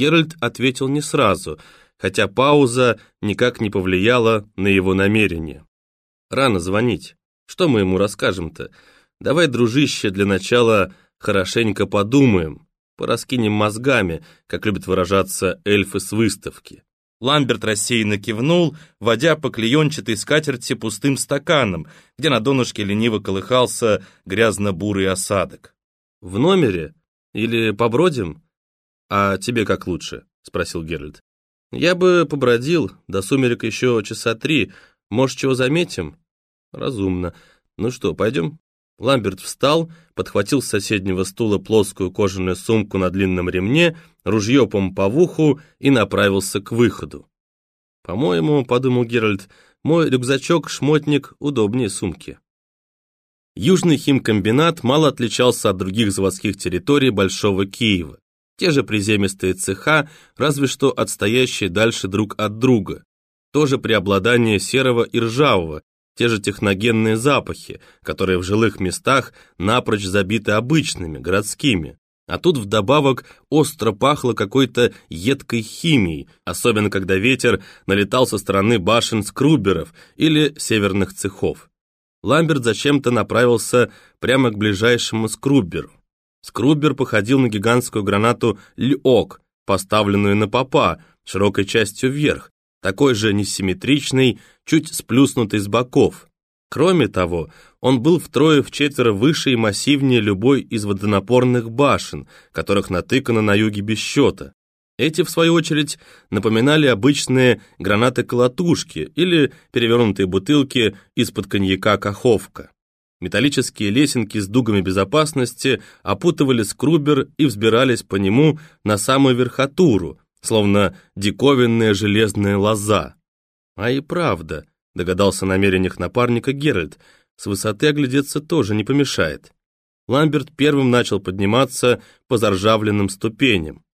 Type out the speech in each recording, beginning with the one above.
Геральт ответил не сразу, хотя пауза никак не повлияла на его намерение. Рано звонить. Что мы ему расскажем-то? Давай, дружище, для начала хорошенько подумаем, пораскинем мозгами, как любят выражаться эльфы с выставки. Ламберт рассеянно кивнул, водя по клеенчатой скатерти пустым стаканом, где на донышке лениво колыхался грязно-бурый осадок. «В номере? Или побродим? А тебе как лучше?» — спросил Геральт. «Я бы побродил, до сумерек еще часа три. Может, чего заметим?» «Разумно. Ну что, пойдем?» Ламберт встал, подхватил с соседнего стула плоскую кожаную сумку на длинном ремне, ружье помповуху и направился к выходу. «По-моему, — подумал Геральт, — мой рюкзачок-шмотник удобнее сумки». Южный химкомбинат мало отличался от других заводских территорий Большого Киева. Те же приземистые цеха, разве что отстоящие дальше друг от друга. Тоже преобладание серого и ржавого, те же техногенные запахи, которые в жилых местах напрочь забиты обычными, городскими. А тут вдобавок остро пахло какой-то едкой химией, особенно когда ветер налетал со стороны башен скруберов или северных цехов. Ламберт зачем-то направился прямо к ближайшему скруберу. Скрубер походил на гигантскую гранату «Льок», поставленную на попа, широкой частью вверх, такой же несимметричный, чуть сплюснутый с боков. Кроме того, он был втрое-вчетверо выше и массивнее любой из водонапорных башен, которых натыкано на юге без счета. Эти, в свою очередь, напоминали обычные гранаты-колотушки или перевернутые бутылки из-под коньяка «Каховка». Металлические лесенки с дугами безопасности опутывали скрубер и взбирались по нему на самую верхотуру, словно диковинная железная лоза. А и правда, догадался о напарника Геральт, с высоты оглядеться тоже не помешает. Ламберт первым начал подниматься по заржавленным ступеням.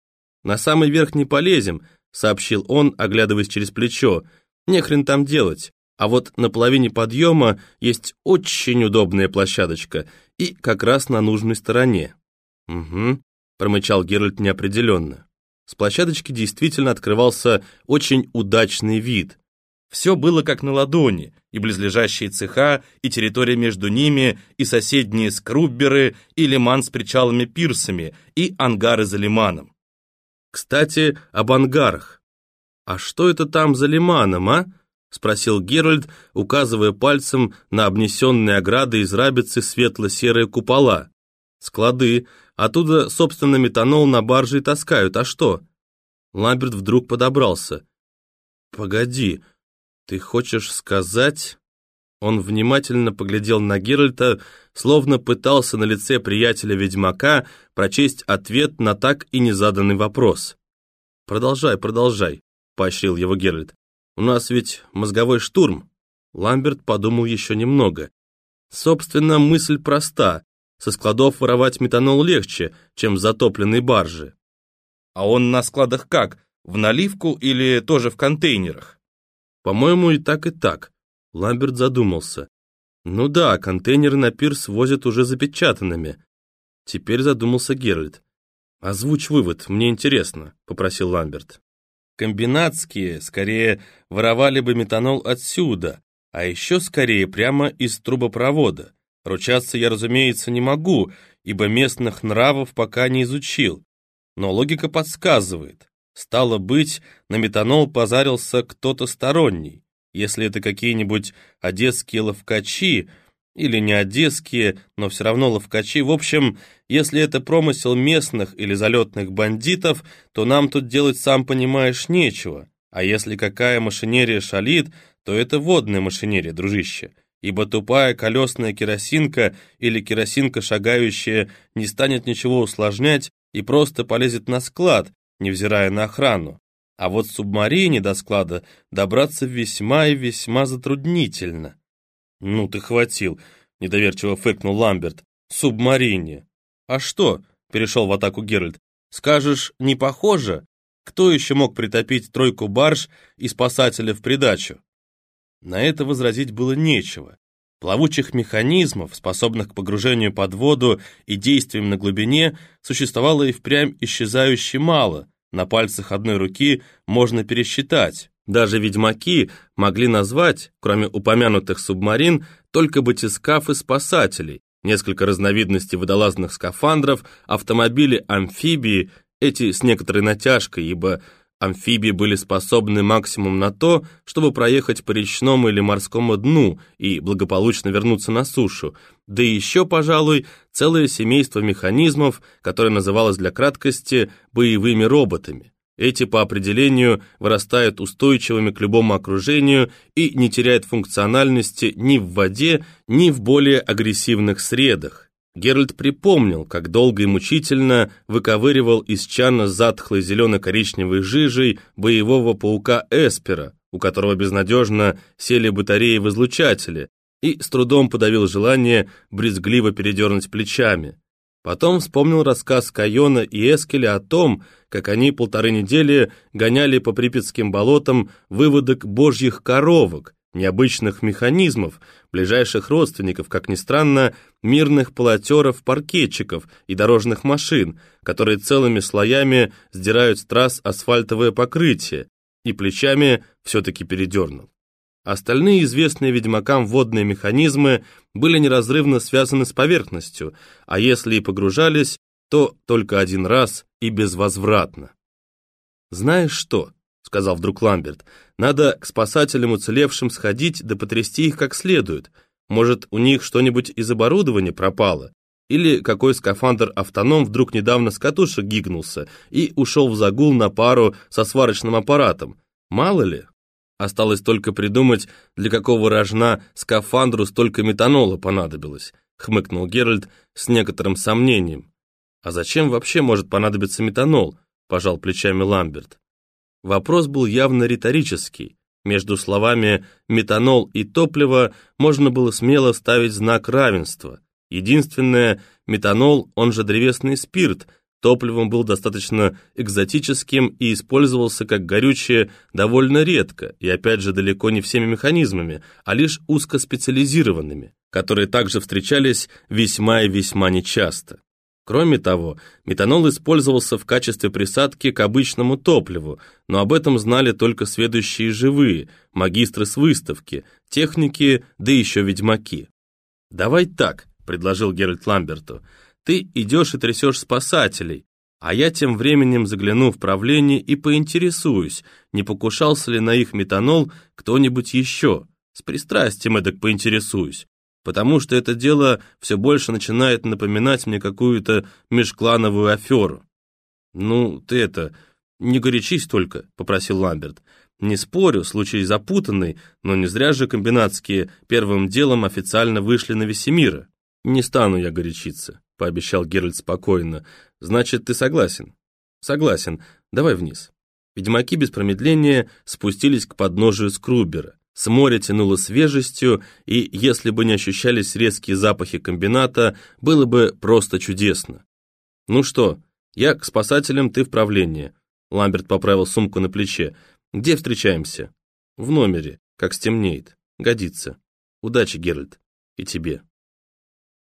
«На самый верх не полезем», — сообщил он, оглядываясь через плечо. «Не хрен там делать. А вот на половине подъема есть очень удобная площадочка и как раз на нужной стороне». «Угу», — промычал Геральт неопределенно. С площадочки действительно открывался очень удачный вид. Все было как на ладони, и близлежащие цеха, и территория между ними, и соседние скрубберы, и лиман с причалами-пирсами, и ангары за лиманом. Кстати, об ангарах. «А что это там за лиманом, а?» — спросил Геральт, указывая пальцем на обнесенные ограды из рабицы светло-серые купола. «Склады, Оттуда, собственно, метанол на барже и таскают, а что?» Ламберт вдруг подобрался. «Погоди, ты хочешь сказать...» Он внимательно поглядел на Геральта, словно пытался на лице приятеля-ведьмака прочесть ответ на так и незаданный вопрос. «Продолжай, продолжай», — поощрил его Геральт. «У нас ведь мозговой штурм». Ламберт подумал еще немного. Собственно, мысль проста. Со складов воровать метанол легче, чем с затопленной баржи. А он на складах как? В наливку или тоже в контейнерах? По-моему, и так, и так. Ламберт задумался. Ну да, контейнеры на пирс возят уже запечатанными. Теперь задумался Геральт. «Озвучь вывод, мне интересно», — попросил Ламберт. Комбинатские, скорее, воровали бы метанол отсюда, а еще скорее прямо из трубопровода. Ручаться я, разумеется, не могу, ибо местных нравов пока не изучил. Но логика подсказывает. Стало быть, на метанол позарился кто-то сторонний. Если это какие-нибудь одесские ловкачи, или не одесские, но все равно ловкачи, в общем, если это промысел местных или залетных бандитов, то нам тут делать, сам понимаешь, нечего. А если какая машинерия шалит, то это водная машинерия, дружище ибо тупая колесная керосинка или керосинка шагающая не станет ничего усложнять и просто полезет на склад, невзирая на охрану. А вот субмарине до склада добраться весьма и весьма затруднительно. «Ну ты хватил», — недоверчиво фыркнул Ламберт. «Субмарине». «А что?» — перешел в атаку Геральт. «Скажешь, не похоже? Кто еще мог притопить тройку барж и спасателя в придачу?» На это возразить было нечего. Плавучих механизмов, способных к погружению под воду и действиям на глубине, существовало и впрямь исчезающе мало, на пальцах одной руки можно пересчитать. Даже ведьмаки могли назвать, кроме упомянутых субмарин, только батискафы спасателей, несколько разновидностей водолазных скафандров, автомобили-амфибии, эти с некоторой натяжкой, ибо амфибии были способны максимум на то, чтобы проехать по речному или морскому дну и благополучно вернуться на сушу, да еще, пожалуй, целое семейство механизмов, которое называлось для краткости боевыми роботами. Эти по определению вырастают устойчивыми к любому окружению и не теряют функциональности ни в воде, ни в более агрессивных средах. Геральт припомнил, как долго и мучительно выковыривал из чана затхлой зелено-коричневой жижей боевого паука Эспера, у которого безнадежно сели батареи в излучателе, и с трудом подавил желание брезгливо передернуть плечами. Потом вспомнил рассказ Кайона и Эскеля о том, как они полторы недели гоняли по припятским болотам выводок божьих коровок, необычных механизмов, ближайших родственников, как ни странно, мирных полотеров-паркетчиков и дорожных машин, которые целыми слоями сдирают с трасс асфальтовое покрытие, и плечами все-таки передернул. Остальные известные ведьмакам водные механизмы были неразрывно связаны с поверхностью, а если и погружались, то только один раз и безвозвратно. «Знаешь что?» — сказал вдруг Ламберт. «Надо к спасателям уцелевшим сходить да потрясти их как следует. Может, у них что-нибудь из оборудования пропало? Или какой скафандр-автоном вдруг недавно с катушек гигнулся и ушел в загул на пару со сварочным аппаратом? Мало ли?» Осталось только придумать, для какого рожна скафандру столько метанола понадобилось, хмыкнул Геральт с некоторым сомнением. А зачем вообще может понадобиться метанол? пожал плечами Ламберт. Вопрос был явно риторический. Между словами «метанол» и «топливо» можно было смело ставить знак равенства. Единственное, метанол, он же древесный спирт, Топливом был достаточно экзотическим и использовался как горючее довольно редко и опять же далеко не всеми механизмами, а лишь узкоспециализированными, которые также встречались весьма и весьма нечасто. Кроме того, метанол использовался в качестве присадки к обычному топливу, но об этом знали только следующие живые, магистры с выставки, техники, да еще ведьмаки. «Давай так», — предложил Геральт Ламберту, — ты идешь и трясешь спасателей, а я тем временем загляну в правление и поинтересуюсь, не покушался ли на их метанол кто-нибудь еще. С пристрастием эдак поинтересуюсь, потому что это дело все больше начинает напоминать мне какую-то межклановую аферу. «Ну, ты это, не горячись только», — попросил Ламберт. «Не спорю, случай запутанный, но не зря же комбинатские первым делом официально вышли на Весемира. Не стану я горячиться пообещал Геральт спокойно. «Значит, ты согласен?» «Согласен. Давай вниз». Ведьмаки без промедления спустились к подножию Скрубера. С моря тянуло свежестью, и если бы не ощущались резкие запахи комбината, было бы просто чудесно. «Ну что, я к спасателям, ты в правление». Ламберт поправил сумку на плече. «Где встречаемся?» «В номере, как стемнеет. Годится. Удачи, Геральт. И тебе».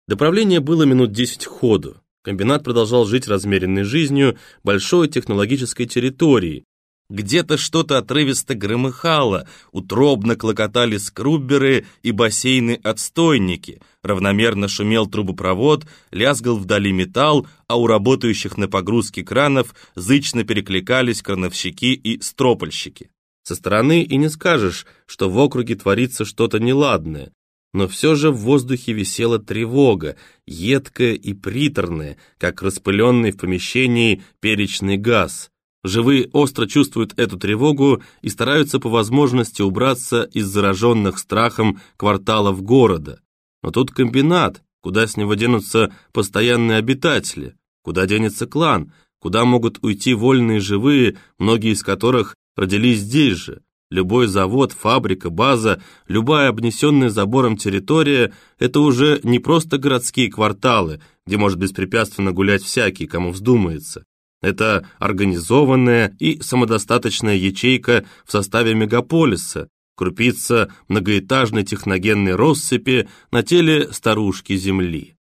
До правления было минут десять ходу. Комбинат продолжал жить размеренной жизнью большой технологической территории. Где-то что-то отрывисто громыхало, утробно клокотали скрубберы и бассейны-отстойники, равномерно шумел трубопровод, лязгал вдали металл, а у работающих на погрузке кранов зычно перекликались крановщики и стропольщики. Со стороны и не скажешь, что в округе творится что-то неладное, но все же в воздухе висела тревога, едкая и приторная, как распыленный в помещении перечный газ. Живые остро чувствуют эту тревогу и стараются по возможности убраться из зараженных страхом кварталов города. Но тут комбинат, куда с него денутся постоянные обитатели, куда денется клан, куда могут уйти вольные живые, многие из которых родились здесь же. Любой завод, фабрика, база, любая обнесенная забором территория – это уже не просто городские кварталы, где может беспрепятственно гулять всякий, кому вздумается. Это организованная и самодостаточная ячейка в составе мегаполиса, крупица многоэтажной техногенной россыпи на теле старушки Земли.